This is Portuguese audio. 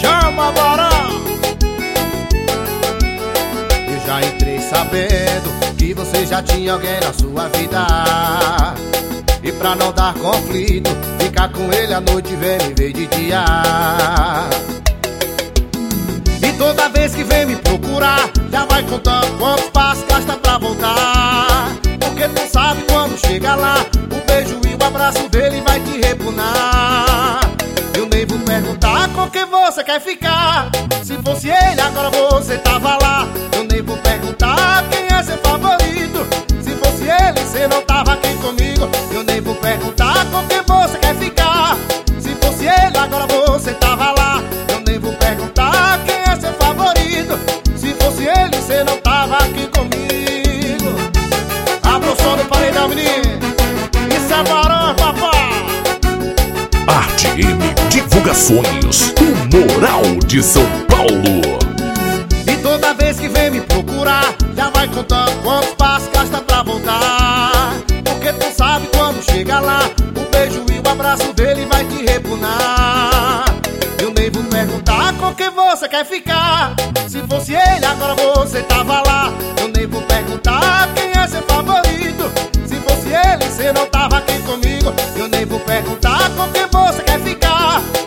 Chama Bará. Eu já entrei sabendo Que você já tinha alguém na sua vida. E pra não dar conflito Ficar com ele à noite vem me ver de dia. E toda vez que vem me procurar Já vai contando quantos passos gasta pra perguntar com quem você quer ficar. Se fosse ele, agora você tava lá. Eu nem vou perguntar quem é seu favorito. Se fosse ele, você não tava aqui comigo. Eu nem vou perguntar com quem você quer ficar. Se fosse ele, agora você tava lá. Eu nem vou perguntar quem é seu favorito. Se fosse ele, você não Arte M Divulgações, o Moral de São Paulo. E toda vez que vem me procurar, já vai contando quantos passos gasta pra voltar. Porque tu sabe quando chega lá, o beijo e o abraço dele vai te repunar. Eu nem vou perguntar com quem você quer ficar. Se fosse ele, agora você tava lá. Eu nem vou perguntar não tava aqui comigo. Eu nem vou perguntar com quem você quer ficar.